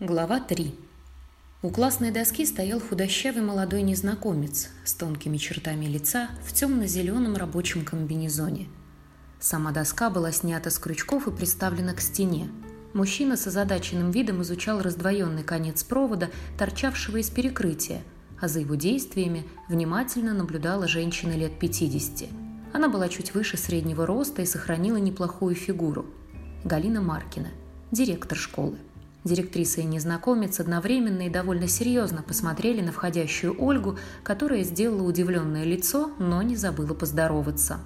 Глава 3. У классной доски стоял худощавый молодой незнакомец с тонкими чертами лица в темно-зеленом рабочем комбинезоне. Сама доска была снята с крючков и приставлена к стене. Мужчина с озадаченным видом изучал раздвоенный конец провода, торчавшего из перекрытия, а за его действиями внимательно наблюдала женщина лет 50. Она была чуть выше среднего роста и сохранила неплохую фигуру. Галина Маркина, директор школы. Директриса и незнакомец одновременно и довольно серьезно посмотрели на входящую Ольгу, которая сделала удивленное лицо, но не забыла поздороваться.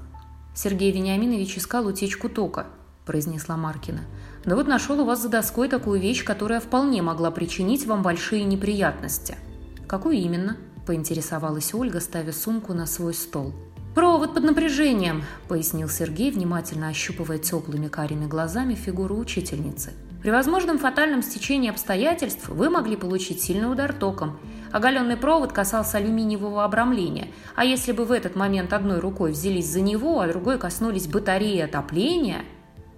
«Сергей Вениаминович искал утечку тока», – произнесла Маркина. «Да вот нашел у вас за доской такую вещь, которая вполне могла причинить вам большие неприятности». «Какую именно?» – поинтересовалась Ольга, ставя сумку на свой стол. «Провод под напряжением», – пояснил Сергей, внимательно ощупывая теплыми карими глазами фигуру учительницы. При возможном фатальном стечении обстоятельств вы могли получить сильный удар током. Оголенный провод касался алюминиевого обрамления, а если бы в этот момент одной рукой взялись за него, а другой коснулись батареи отопления...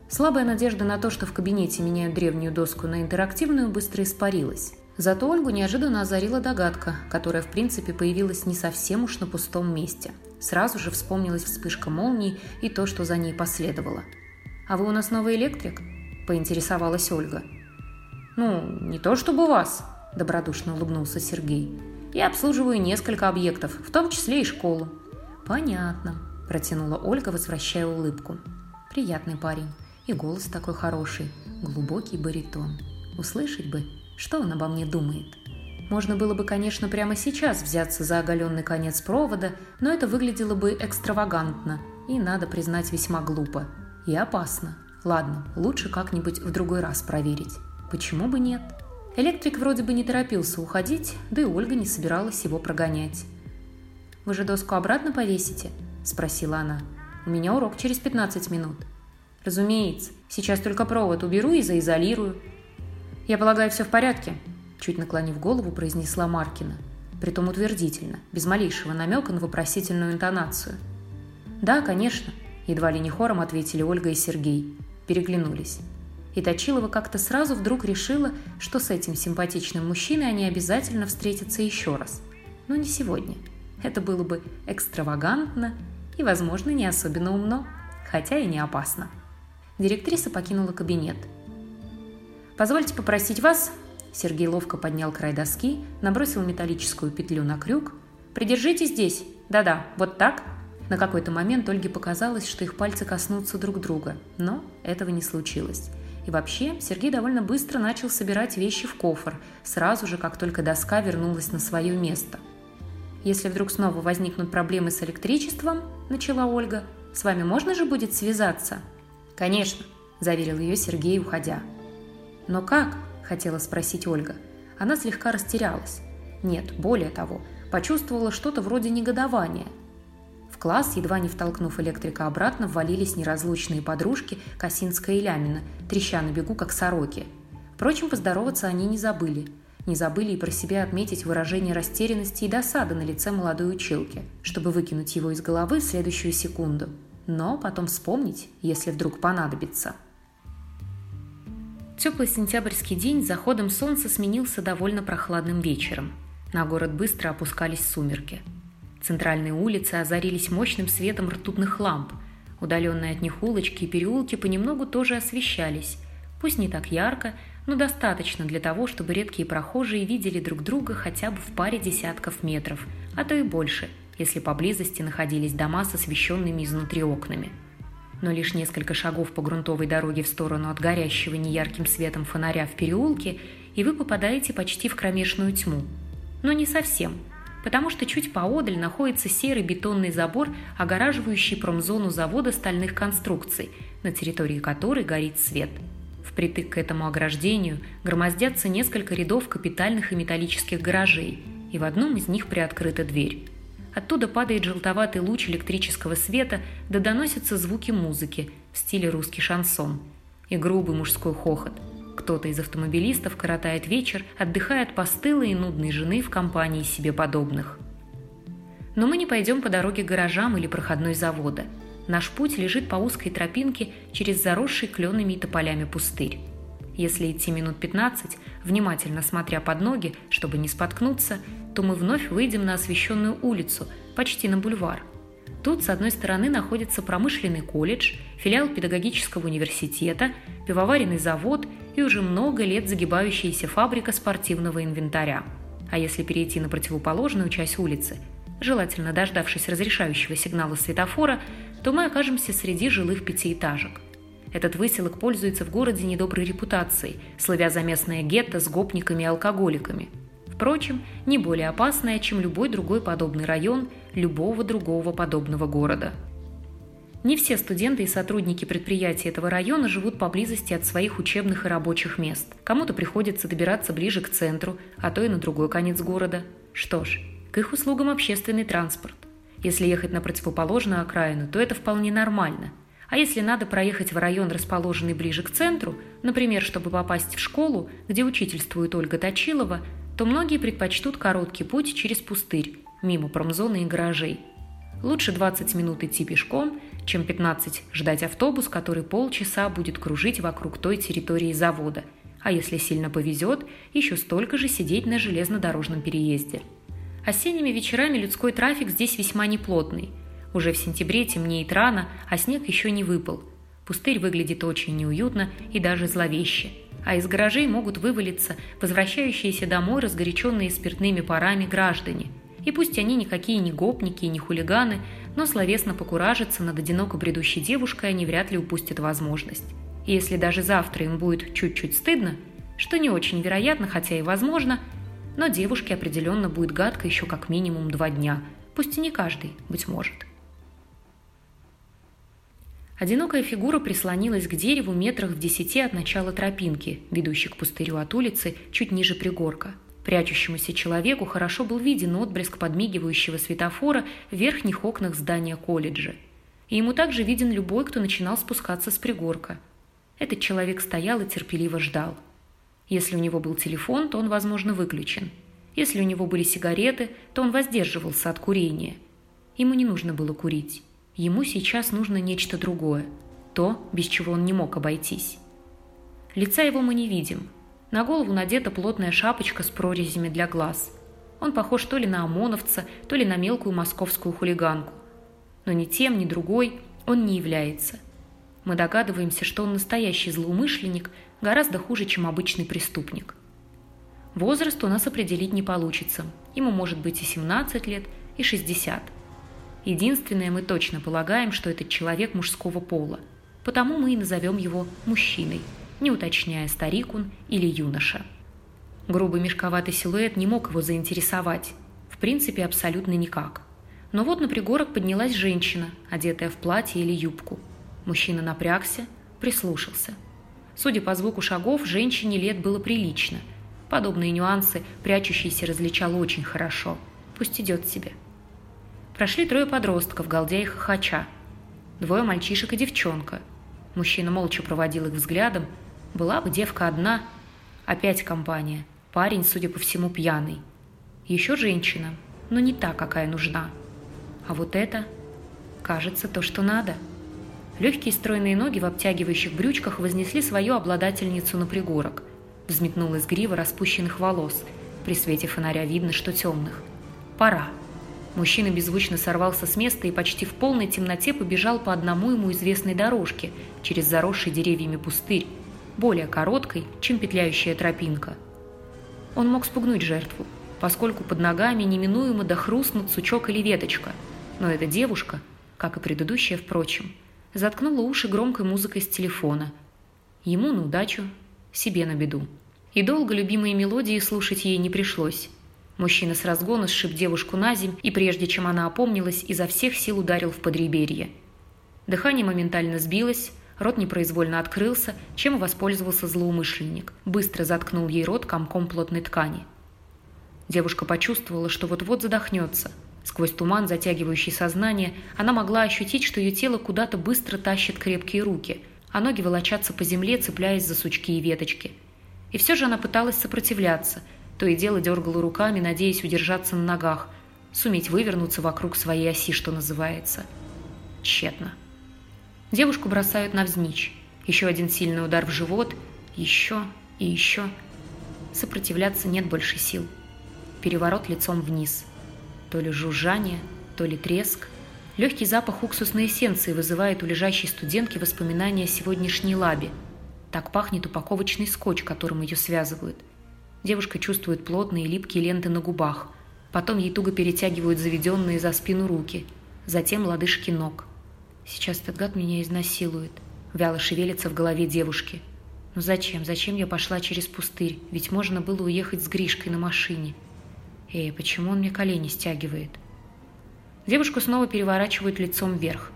Слабая надежда на то, что в кабинете меняют древнюю доску на интерактивную, быстро испарилась. Зато Ольгу неожиданно озарила догадка, которая в принципе появилась не совсем уж на пустом месте. Сразу же вспомнилась вспышка молнии и то, что за ней последовало. «А вы у нас новый электрик?» – поинтересовалась Ольга. «Ну, не то чтобы вас», – добродушно улыбнулся Сергей. «Я обслуживаю несколько объектов, в том числе и школу». «Понятно», – протянула Ольга, возвращая улыбку. «Приятный парень. И голос такой хороший, глубокий баритон. Услышать бы, что он обо мне думает». Можно было бы, конечно, прямо сейчас взяться за оголенный конец провода, но это выглядело бы экстравагантно и, надо признать, весьма глупо. И опасно. Ладно, лучше как-нибудь в другой раз проверить. Почему бы нет? Электрик вроде бы не торопился уходить, да и Ольга не собиралась его прогонять. «Вы же доску обратно повесите?» – спросила она. «У меня урок через 15 минут». «Разумеется. Сейчас только провод уберу и заизолирую». «Я полагаю, все в порядке?» – чуть наклонив голову, произнесла Маркина. Притом утвердительно, без малейшего намека на вопросительную интонацию. «Да, конечно», – едва ли не хором ответили Ольга и Сергей переглянулись. И Точилова как-то сразу вдруг решила, что с этим симпатичным мужчиной они обязательно встретятся еще раз. Но не сегодня. Это было бы экстравагантно и, возможно, не особенно умно, хотя и не опасно. Директриса покинула кабинет. «Позвольте попросить вас...» Сергей ловко поднял край доски, набросил металлическую петлю на крюк. «Придержите здесь. Да-да, вот так. На какой-то момент Ольге показалось, что их пальцы коснутся друг друга, но этого не случилось. И вообще, Сергей довольно быстро начал собирать вещи в кофр, сразу же, как только доска вернулась на свое место. «Если вдруг снова возникнут проблемы с электричеством», – начала Ольга, – «с вами можно же будет связаться?» «Конечно», – заверил ее Сергей, уходя. «Но как?» – хотела спросить Ольга. Она слегка растерялась. Нет, более того, почувствовала что-то вроде негодования – класс, едва не втолкнув электрика обратно, ввалились неразлучные подружки Косинская и Лямина, треща на бегу, как сороки. Впрочем, поздороваться они не забыли. Не забыли и про себя отметить выражение растерянности и досады на лице молодой училки, чтобы выкинуть его из головы в следующую секунду. Но потом вспомнить, если вдруг понадобится. Теплый сентябрьский день заходом солнца сменился довольно прохладным вечером. На город быстро опускались сумерки – Центральные улицы озарились мощным светом ртутных ламп. Удаленные от них улочки и переулки понемногу тоже освещались. Пусть не так ярко, но достаточно для того, чтобы редкие прохожие видели друг друга хотя бы в паре десятков метров, а то и больше, если поблизости находились дома с освещенными изнутри окнами. Но лишь несколько шагов по грунтовой дороге в сторону от горящего неярким светом фонаря в переулке, и вы попадаете почти в кромешную тьму. Но не совсем – потому что чуть поодаль находится серый бетонный забор, огораживающий промзону завода стальных конструкций, на территории которой горит свет. Впритык к этому ограждению громоздятся несколько рядов капитальных и металлических гаражей, и в одном из них приоткрыта дверь. Оттуда падает желтоватый луч электрического света, да доносятся звуки музыки в стиле русский шансон и грубый мужской хохот – кто-то из автомобилистов коротает вечер, отдыхая от постылой и нудной жены в компании себе подобных. Но мы не пойдем по дороге к гаражам или проходной завода. Наш путь лежит по узкой тропинке через заросший кленами и тополями пустырь. Если идти минут 15, внимательно смотря под ноги, чтобы не споткнуться, то мы вновь выйдем на освещенную улицу, почти на бульвар. Тут, с одной стороны, находится промышленный колледж, филиал педагогического университета, пивоваренный завод и уже много лет загибающаяся фабрика спортивного инвентаря. А если перейти на противоположную часть улицы, желательно дождавшись разрешающего сигнала светофора, то мы окажемся среди жилых пятиэтажек. Этот выселок пользуется в городе недоброй репутацией, славя за местное гетто с гопниками и алкоголиками. Впрочем, не более опасное, чем любой другой подобный район любого другого подобного города. Не все студенты и сотрудники предприятий этого района живут поблизости от своих учебных и рабочих мест. Кому-то приходится добираться ближе к центру, а то и на другой конец города. Что ж, к их услугам общественный транспорт. Если ехать на противоположную окраину, то это вполне нормально – а если надо проехать в район, расположенный ближе к центру, например, чтобы попасть в школу, где учительствует Ольга Точилова, то многие предпочтут короткий путь через пустырь, мимо промзоны и гаражей. Лучше 20 минут идти пешком, чем 15 ждать автобус, который полчаса будет кружить вокруг той территории завода, а если сильно повезет, еще столько же сидеть на железнодорожном переезде. Осенними вечерами людской трафик здесь весьма неплотный – уже в сентябре темнеет рано, а снег еще не выпал. Пустырь выглядит очень неуютно и даже зловеще. А из гаражей могут вывалиться возвращающиеся домой разгоряченные спиртными парами граждане. И пусть они никакие не гопники и не хулиганы, но словесно покуражиться над одиноко бредущей девушкой они вряд ли упустят возможность. И если даже завтра им будет чуть-чуть стыдно, что не очень вероятно, хотя и возможно, но девушке определенно будет гадко еще как минимум два дня, пусть и не каждый, быть может. Одинокая фигура прислонилась к дереву метрах в десяти от начала тропинки, ведущей к пустырю от улицы, чуть ниже пригорка. Прячущемуся человеку хорошо был виден отблеск подмигивающего светофора в верхних окнах здания колледжа. И ему также виден любой, кто начинал спускаться с пригорка. Этот человек стоял и терпеливо ждал. Если у него был телефон, то он, возможно, выключен. Если у него были сигареты, то он воздерживался от курения. Ему не нужно было курить. Ему сейчас нужно нечто другое, то, без чего он не мог обойтись. Лица его мы не видим. На голову надета плотная шапочка с прорезями для глаз. Он похож то ли на ОМОНовца, то ли на мелкую московскую хулиганку. Но ни тем, ни другой он не является. Мы догадываемся, что он настоящий злоумышленник, гораздо хуже, чем обычный преступник. Возраст у нас определить не получится. Ему может быть и 17 лет, и 60. Единственное, мы точно полагаем, что этот человек мужского пола, потому мы и назовем его мужчиной, не уточняя, старик он или юноша. Грубый мешковатый силуэт не мог его заинтересовать, в принципе, абсолютно никак. Но вот на пригорок поднялась женщина, одетая в платье или юбку. Мужчина напрягся, прислушался. Судя по звуку шагов, женщине лет было прилично. Подобные нюансы прячущийся различал очень хорошо. Пусть идет себе. Прошли трое подростков, галдя и хохоча. Двое мальчишек и девчонка. Мужчина молча проводил их взглядом. Была бы девка одна. Опять компания. Парень, судя по всему, пьяный. Еще женщина, но не та, какая нужна. А вот это, кажется, то, что надо. Легкие стройные ноги в обтягивающих брючках вознесли свою обладательницу на пригорок. Взметнулась грива распущенных волос. При свете фонаря видно, что темных. Пора. Мужчина беззвучно сорвался с места и почти в полной темноте побежал по одному ему известной дорожке через заросший деревьями пустырь, более короткой, чем петляющая тропинка. Он мог спугнуть жертву, поскольку под ногами неминуемо дохрустнут сучок или веточка, но эта девушка, как и предыдущая, впрочем, заткнула уши громкой музыкой с телефона. Ему на удачу, себе на беду. И долго любимые мелодии слушать ей не пришлось. Мужчина с разгона сшиб девушку на земь и, прежде чем она опомнилась, изо всех сил ударил в подреберье. Дыхание моментально сбилось, рот непроизвольно открылся, чем воспользовался злоумышленник. Быстро заткнул ей рот комком плотной ткани. Девушка почувствовала, что вот-вот задохнется. Сквозь туман, затягивающий сознание, она могла ощутить, что ее тело куда-то быстро тащит крепкие руки, а ноги волочатся по земле, цепляясь за сучки и веточки. И все же она пыталась сопротивляться – то и дело дергала руками, надеясь удержаться на ногах, суметь вывернуться вокруг своей оси, что называется. Тщетно. Девушку бросают навзничь. Еще один сильный удар в живот, Еще и еще. Сопротивляться нет больше сил. Переворот лицом вниз. То ли жужжание, то ли треск. Легкий запах уксусной эссенции вызывает у лежащей студентки воспоминания о сегодняшней лабе. Так пахнет упаковочный скотч, которым ее связывают. Девушка чувствует плотные липкие ленты на губах. Потом ей туго перетягивают заведенные за спину руки. Затем лодыжки ног. Сейчас этот гад меня изнасилует. Вяло шевелится в голове девушки. Ну зачем? Зачем я пошла через пустырь? Ведь можно было уехать с Гришкой на машине. Эй, почему он мне колени стягивает? Девушку снова переворачивают лицом вверх.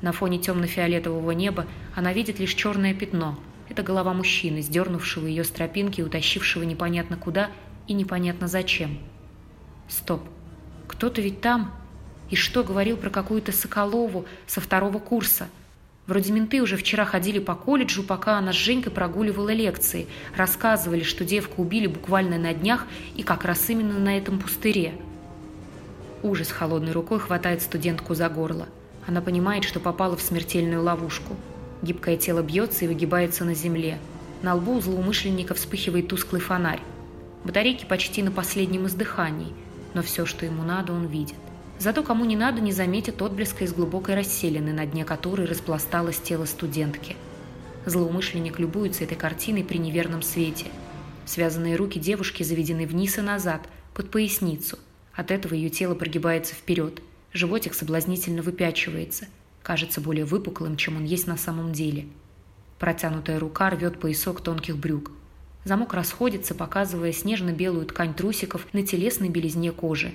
На фоне темно-фиолетового неба она видит лишь черное пятно. Это голова мужчины, сдернувшего ее с тропинки и утащившего непонятно куда и непонятно зачем. Стоп. Кто-то ведь там. И что говорил про какую-то Соколову со второго курса? Вроде менты уже вчера ходили по колледжу, пока она с Женькой прогуливала лекции. Рассказывали, что девку убили буквально на днях и как раз именно на этом пустыре. Ужас холодной рукой хватает студентку за горло. Она понимает, что попала в смертельную ловушку. Гибкое тело бьется и выгибается на земле. На лбу у злоумышленника вспыхивает тусклый фонарь. Батарейки почти на последнем издыхании, но все, что ему надо, он видит. Зато кому не надо, не заметит отблеска из глубокой расселины, на дне которой распласталось тело студентки. Злоумышленник любуется этой картиной при неверном свете. Связанные руки девушки заведены вниз и назад, под поясницу – от этого ее тело прогибается вперед, животик соблазнительно выпячивается, кажется более выпуклым, чем он есть на самом деле. Протянутая рука рвет поясок тонких брюк. Замок расходится, показывая снежно-белую ткань трусиков на телесной белизне кожи.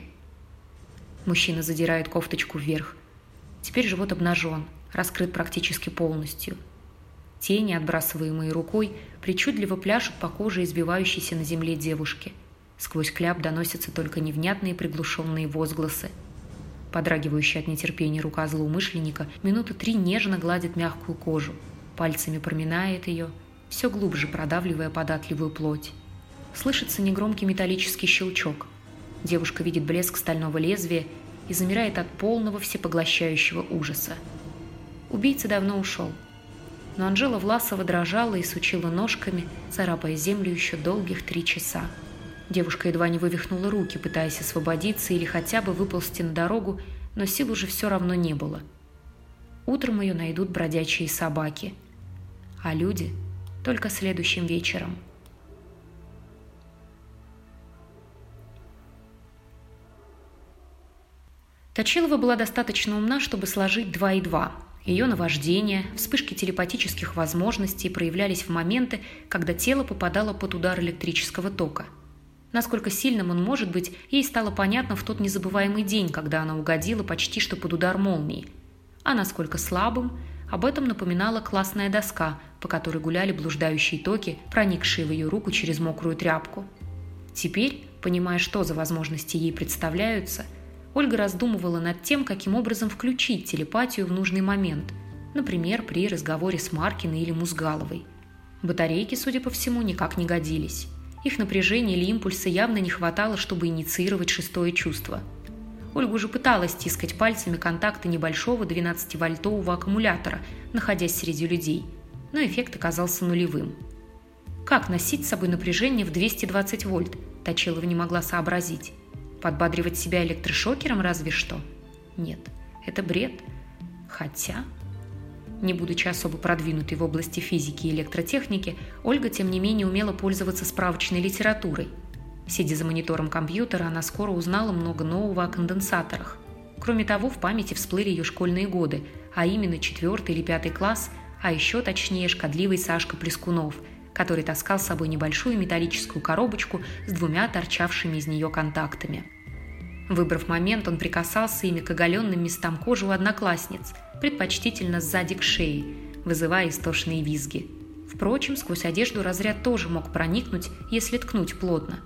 Мужчина задирает кофточку вверх. Теперь живот обнажен, раскрыт практически полностью. Тени, отбрасываемые рукой, причудливо пляшут по коже избивающейся на земле девушки – Сквозь кляп доносятся только невнятные приглушенные возгласы. Подрагивающая от нетерпения рука злоумышленника минуты три нежно гладит мягкую кожу, пальцами проминает ее, все глубже продавливая податливую плоть. Слышится негромкий металлический щелчок. Девушка видит блеск стального лезвия и замирает от полного всепоглощающего ужаса. Убийца давно ушел. Но Анжела Власова дрожала и сучила ножками, царапая землю еще долгих три часа. Девушка едва не вывихнула руки, пытаясь освободиться или хотя бы выползти на дорогу, но сил уже все равно не было. Утром ее найдут бродячие собаки, а люди только следующим вечером. Точилова была достаточно умна, чтобы сложить два и два. Ее наваждение, вспышки телепатических возможностей проявлялись в моменты, когда тело попадало под удар электрического тока – Насколько сильным он может быть, ей стало понятно в тот незабываемый день, когда она угодила почти что под удар молнии. А насколько слабым, об этом напоминала классная доска, по которой гуляли блуждающие токи, проникшие в ее руку через мокрую тряпку. Теперь, понимая, что за возможности ей представляются, Ольга раздумывала над тем, каким образом включить телепатию в нужный момент, например, при разговоре с Маркиной или Музгаловой. Батарейки, судя по всему, никак не годились. Их напряжения или импульса явно не хватало, чтобы инициировать шестое чувство. Ольга уже пыталась стискать пальцами контакты небольшого 12-вольтового аккумулятора, находясь среди людей, но эффект оказался нулевым. Как носить с собой напряжение в 220 вольт, Точилова не могла сообразить. Подбадривать себя электрошокером разве что? Нет, это бред. Хотя... Не будучи особо продвинутой в области физики и электротехники, Ольга, тем не менее, умела пользоваться справочной литературой. Сидя за монитором компьютера, она скоро узнала много нового о конденсаторах. Кроме того, в памяти всплыли ее школьные годы, а именно четвертый или пятый класс, а еще точнее шкодливый Сашка Плескунов, который таскал с собой небольшую металлическую коробочку с двумя торчавшими из нее контактами. Выбрав момент, он прикасался ими к оголенным местам кожи у одноклассниц, предпочтительно сзади к шее, вызывая истошные визги. Впрочем, сквозь одежду разряд тоже мог проникнуть, если ткнуть плотно.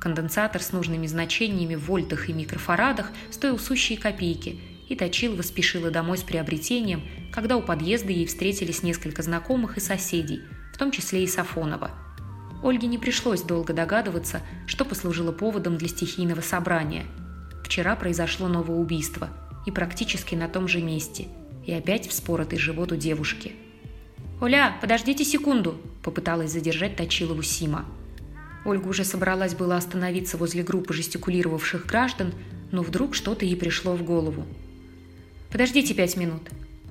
Конденсатор с нужными значениями в вольтах и микрофарадах стоил сущие копейки, и Точилова спешила домой с приобретением, когда у подъезда ей встретились несколько знакомых и соседей, том числе и Сафонова. Ольге не пришлось долго догадываться, что послужило поводом для стихийного собрания – Вчера произошло новое убийство, и практически на том же месте, и опять вспоротый живот у девушки. «Оля, подождите секунду!» – попыталась задержать Точилову Сима. Ольга уже собралась было остановиться возле группы жестикулировавших граждан, но вдруг что-то ей пришло в голову. «Подождите пять минут!»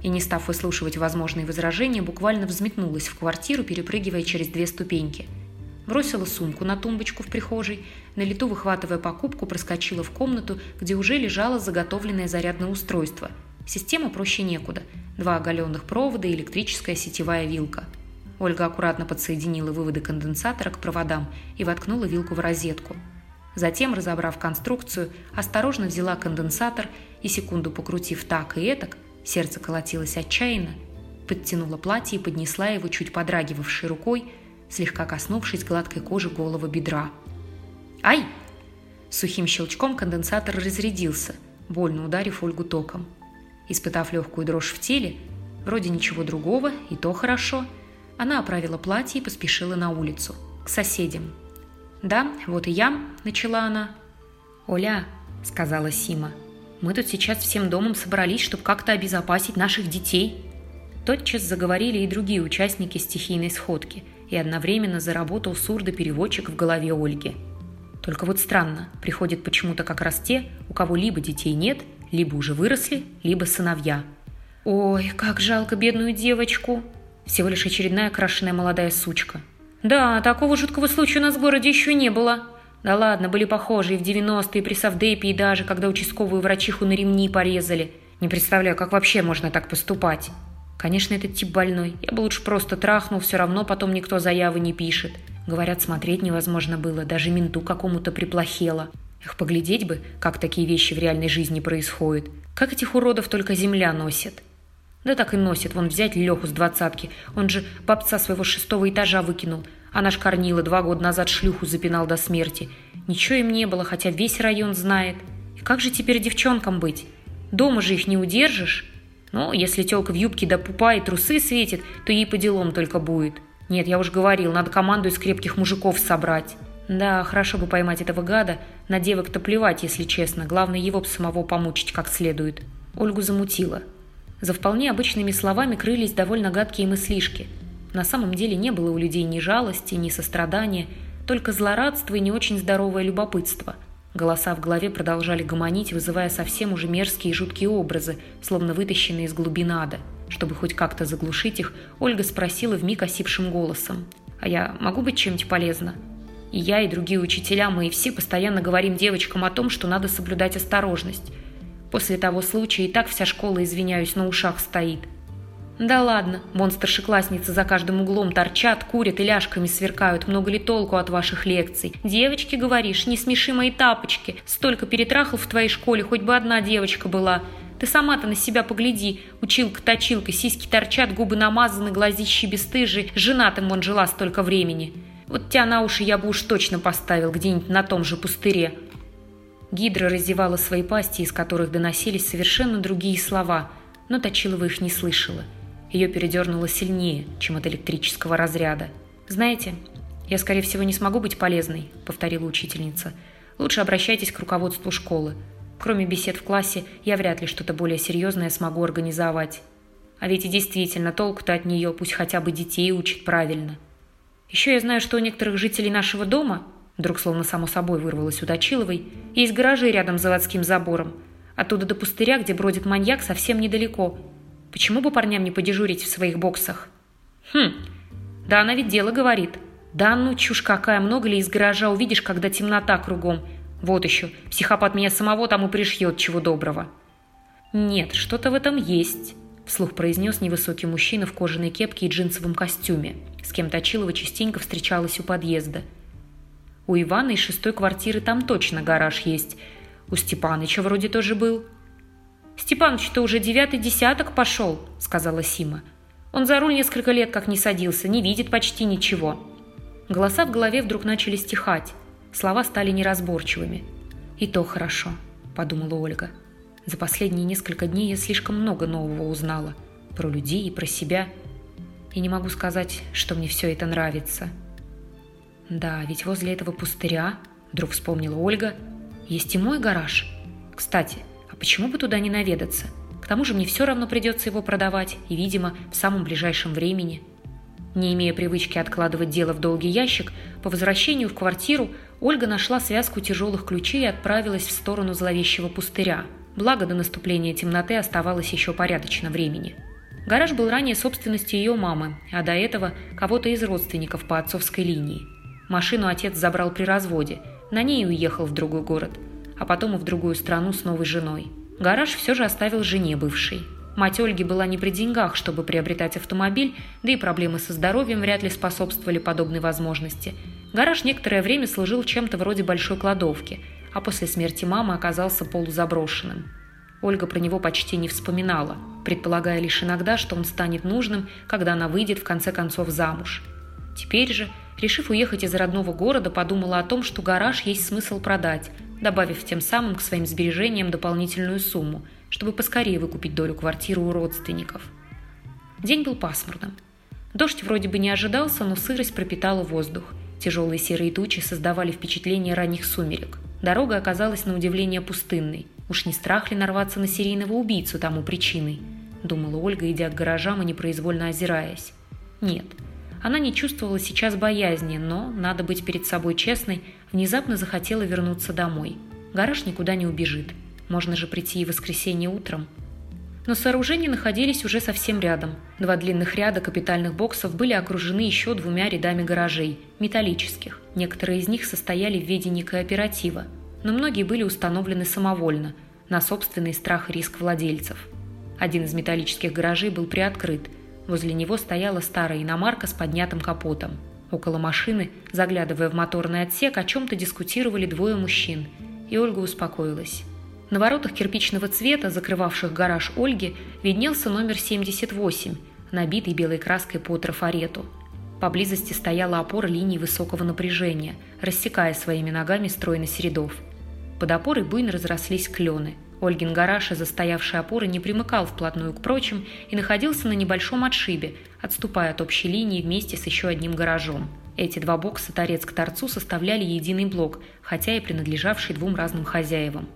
И, не став выслушивать возможные возражения, буквально взметнулась в квартиру, перепрыгивая через две ступеньки. Бросила сумку на тумбочку в прихожей, на лету выхватывая покупку, проскочила в комнату, где уже лежало заготовленное зарядное устройство. Система проще некуда – два оголенных провода и электрическая сетевая вилка. Ольга аккуратно подсоединила выводы конденсатора к проводам и воткнула вилку в розетку. Затем, разобрав конструкцию, осторожно взяла конденсатор и, секунду покрутив так и этак, сердце колотилось отчаянно, подтянула платье и поднесла его чуть подрагивавшей рукой, слегка коснувшись гладкой кожи голого бедра. «Ай!» Сухим щелчком конденсатор разрядился, больно ударив Ольгу током. Испытав легкую дрожь в теле, вроде ничего другого, и то хорошо, она оправила платье и поспешила на улицу, к соседям. «Да, вот и я», — начала она. «Оля», — сказала Сима, — «мы тут сейчас всем домом собрались, чтобы как-то обезопасить наших детей». Тотчас заговорили и другие участники стихийной сходки, и одновременно заработал сурдопереводчик в голове Ольги. Только вот странно, приходят почему-то как раз те, у кого либо детей нет, либо уже выросли, либо сыновья. Ой, как жалко бедную девочку. Всего лишь очередная крашеная молодая сучка. Да, такого жуткого случая у нас в городе еще не было. Да ладно, были похожие в 90-е при Савдепе и даже, когда участковую врачиху на ремни порезали. Не представляю, как вообще можно так поступать. Конечно, этот тип больной. Я бы лучше просто трахнул, все равно потом никто заявы не пишет. Говорят, смотреть невозможно было, даже менту какому-то приплохело. Эх, поглядеть бы, как такие вещи в реальной жизни происходят. Как этих уродов только земля носит. Да так и носит. Вон взять Леху с двадцатки. Он же бабца своего шестого этажа выкинул. А наш Корнила два года назад шлюху запинал до смерти. Ничего им не было, хотя весь район знает. И как же теперь девчонкам быть? Дома же их не удержишь. Ну, если телка в юбке до пупа и трусы светит, то ей по делам только будет. Нет, я уж говорил, надо команду из крепких мужиков собрать. Да, хорошо бы поймать этого гада. На девок-то плевать, если честно. Главное, его бы самого помучить как следует. Ольгу замутило. За вполне обычными словами крылись довольно гадкие мыслишки. На самом деле не было у людей ни жалости, ни сострадания, только злорадство и не очень здоровое любопытство. Голоса в голове продолжали гомонить, вызывая совсем уже мерзкие и жуткие образы, словно вытащенные из глубин ада. Чтобы хоть как-то заглушить их, Ольга спросила вмиг осипшим голосом. «А я могу быть чем-нибудь полезна?» И я, и другие учителя, мы и все постоянно говорим девочкам о том, что надо соблюдать осторожность. После того случая и так вся школа, извиняюсь, на ушах стоит. Да ладно, вон старшеклассницы за каждым углом торчат, курят и ляжками сверкают. Много ли толку от ваших лекций? Девочки, говоришь, не смеши мои тапочки. Столько перетрахал в твоей школе, хоть бы одна девочка была. Ты сама-то на себя погляди. Училка-точилка, сиськи торчат, губы намазаны, глазищи бесстыжие. Женатым он жила столько времени. Вот тебя на уши я бы уж точно поставил где-нибудь на том же пустыре». Гидра разевала свои пасти, из которых доносились совершенно другие слова, но Точилова их не слышала. Ее передернуло сильнее, чем от электрического разряда. «Знаете, я, скорее всего, не смогу быть полезной», — повторила учительница. «Лучше обращайтесь к руководству школы. Кроме бесед в классе, я вряд ли что-то более серьезное смогу организовать. А ведь и действительно толку-то от нее, пусть хотя бы детей учит правильно». Еще я знаю, что у некоторых жителей нашего дома, вдруг словно само собой вырвалось у Точиловой, есть гаражи рядом с заводским забором. Оттуда до пустыря, где бродит маньяк, совсем недалеко. Почему бы парням не подежурить в своих боксах? Хм, да она ведь дело говорит. Да ну чушь какая, много ли из гаража увидишь, когда темнота кругом. Вот еще, психопат меня самого там и пришьет, чего доброго. Нет, что-то в этом есть вслух произнес невысокий мужчина в кожаной кепке и джинсовом костюме, с кем Точилова частенько встречалась у подъезда. У Ивана из шестой квартиры там точно гараж есть. У Степаныча вроде тоже был. «Степаныч-то уже девятый десяток пошел», — сказала Сима. «Он за руль несколько лет как не садился, не видит почти ничего». Голоса в голове вдруг начали стихать. Слова стали неразборчивыми. «И то хорошо», — подумала Ольга. За последние несколько дней я слишком много нового узнала. Про людей и про себя. И не могу сказать, что мне все это нравится. Да, ведь возле этого пустыря, вдруг вспомнила Ольга, есть и мой гараж. Кстати, почему бы туда не наведаться? К тому же мне все равно придется его продавать, и, видимо, в самом ближайшем времени. Не имея привычки откладывать дело в долгий ящик, по возвращению в квартиру Ольга нашла связку тяжелых ключей и отправилась в сторону зловещего пустыря. Благо, до наступления темноты оставалось еще порядочно времени. Гараж был ранее собственностью ее мамы, а до этого кого-то из родственников по отцовской линии. Машину отец забрал при разводе, на ней уехал в другой город, а потом и в другую страну с новой женой. Гараж все же оставил жене бывшей. Мать Ольги была не при деньгах, чтобы приобретать автомобиль, да и проблемы со здоровьем вряд ли способствовали подобной возможности. Гараж некоторое время служил чем-то вроде большой кладовки, а после смерти мамы оказался полузаброшенным. Ольга про него почти не вспоминала, предполагая лишь иногда, что он станет нужным, когда она выйдет в конце концов замуж. Теперь же, решив уехать из родного города, подумала о том, что гараж есть смысл продать, добавив тем самым к своим сбережениям дополнительную сумму – чтобы поскорее выкупить долю квартиры у родственников. День был пасмурным. Дождь вроде бы не ожидался, но сырость пропитала воздух. Тяжелые серые тучи создавали впечатление ранних сумерек. Дорога оказалась на удивление пустынной. Уж не страх ли нарваться на серийного убийцу тому причиной? Думала Ольга, идя к гаражам и непроизвольно озираясь. Нет, она не чувствовала сейчас боязни, но, надо быть перед собой честной, внезапно захотела вернуться домой. Гараж никуда не убежит. Можно же прийти и в воскресенье утром. Но сооружения находились уже совсем рядом. Два длинных ряда капитальных боксов были окружены еще двумя рядами гаражей, металлических. Некоторые из них состояли в ведении кооператива, но многие были установлены самовольно, на собственный страх и риск владельцев. Один из металлических гаражей был приоткрыт. Возле него стояла старая иномарка с поднятым капотом. Около машины, заглядывая в моторный отсек, о чем-то дискутировали двое мужчин, и Ольга успокоилась. На воротах кирпичного цвета, закрывавших гараж Ольги, виднелся номер 78, набитый белой краской по трафарету. Поблизости стояла опора линии высокого напряжения, рассекая своими ногами стройность рядов. Под опорой буйно разрослись клены. Ольгин гараж из застоявшей опоры не примыкал вплотную к прочим и находился на небольшом отшибе, отступая от общей линии вместе с еще одним гаражом. Эти два бокса торец к торцу составляли единый блок, хотя и принадлежавший двум разным хозяевам.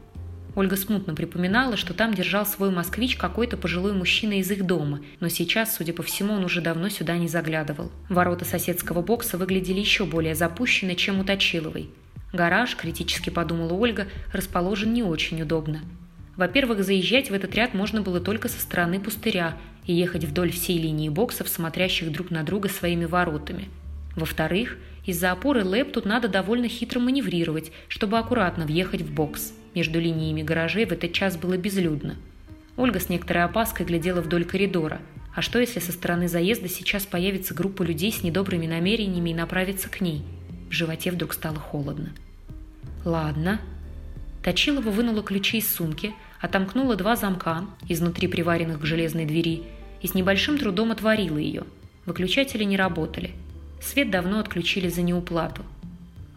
Ольга смутно припоминала, что там держал свой москвич какой-то пожилой мужчина из их дома, но сейчас, судя по всему, он уже давно сюда не заглядывал. Ворота соседского бокса выглядели еще более запущены, чем у Точиловой. Гараж, критически подумала Ольга, расположен не очень удобно. Во-первых, заезжать в этот ряд можно было только со стороны пустыря и ехать вдоль всей линии боксов, смотрящих друг на друга своими воротами. Во-вторых, из-за опоры ЛЭП тут надо довольно хитро маневрировать, чтобы аккуратно въехать в бокс. Между линиями гаражей в этот час было безлюдно. Ольга с некоторой опаской глядела вдоль коридора. А что, если со стороны заезда сейчас появится группа людей с недобрыми намерениями и направится к ней? В животе вдруг стало холодно. «Ладно». Точилова вынула ключи из сумки, отомкнула два замка, изнутри приваренных к железной двери, и с небольшим трудом отворила ее. Выключатели не работали. Свет давно отключили за неуплату.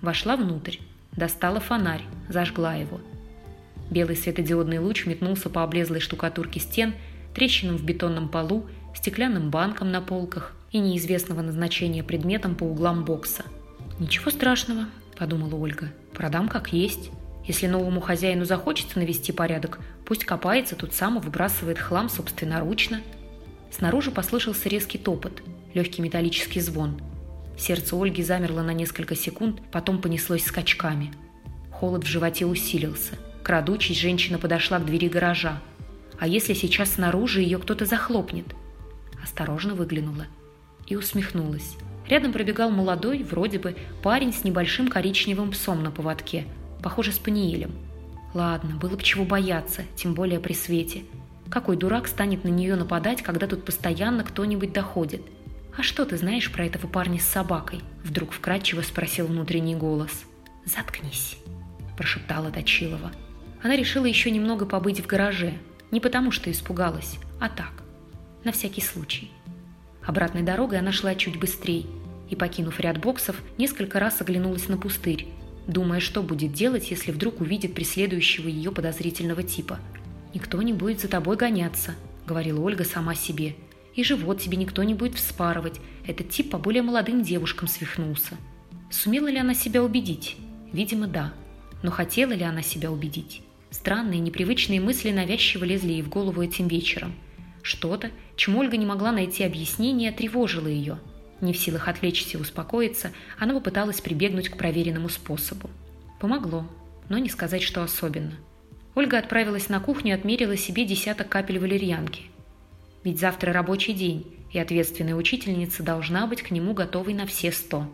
Вошла внутрь, достала фонарь, зажгла его – Белый светодиодный луч метнулся по облезлой штукатурке стен, трещинам в бетонном полу, стеклянным банкам на полках и неизвестного назначения предметам по углам бокса. «Ничего страшного», – подумала Ольга. «Продам как есть. Если новому хозяину захочется навести порядок, пусть копается, тут сам и выбрасывает хлам собственноручно». Снаружи послышался резкий топот, легкий металлический звон. Сердце Ольги замерло на несколько секунд, потом понеслось скачками. Холод в животе усилился – Крадучись, женщина подошла к двери гаража. А если сейчас снаружи ее кто-то захлопнет? Осторожно выглянула и усмехнулась. Рядом пробегал молодой, вроде бы, парень с небольшим коричневым псом на поводке, похоже, с паниелем. Ладно, было бы чего бояться, тем более при свете. Какой дурак станет на нее нападать, когда тут постоянно кто-нибудь доходит? «А что ты знаешь про этого парня с собакой?» Вдруг вкрадчиво спросил внутренний голос. «Заткнись», – прошептала Точилова. Она решила еще немного побыть в гараже. Не потому, что испугалась, а так. На всякий случай. Обратной дорогой она шла чуть быстрее и, покинув ряд боксов, несколько раз оглянулась на пустырь, думая, что будет делать, если вдруг увидит преследующего ее подозрительного типа. «Никто не будет за тобой гоняться», — говорила Ольга сама себе. «И живот тебе никто не будет вспарывать. Этот тип по более молодым девушкам свихнулся». Сумела ли она себя убедить? Видимо, да. Но хотела ли она себя убедить? Странные, непривычные мысли навязчиво лезли ей в голову этим вечером. Что-то, чему Ольга не могла найти объяснение, тревожило ее. Не в силах отвлечься и успокоиться, она попыталась прибегнуть к проверенному способу. Помогло, но не сказать, что особенно. Ольга отправилась на кухню и отмерила себе десяток капель валерьянки. Ведь завтра рабочий день, и ответственная учительница должна быть к нему готовой на все сто.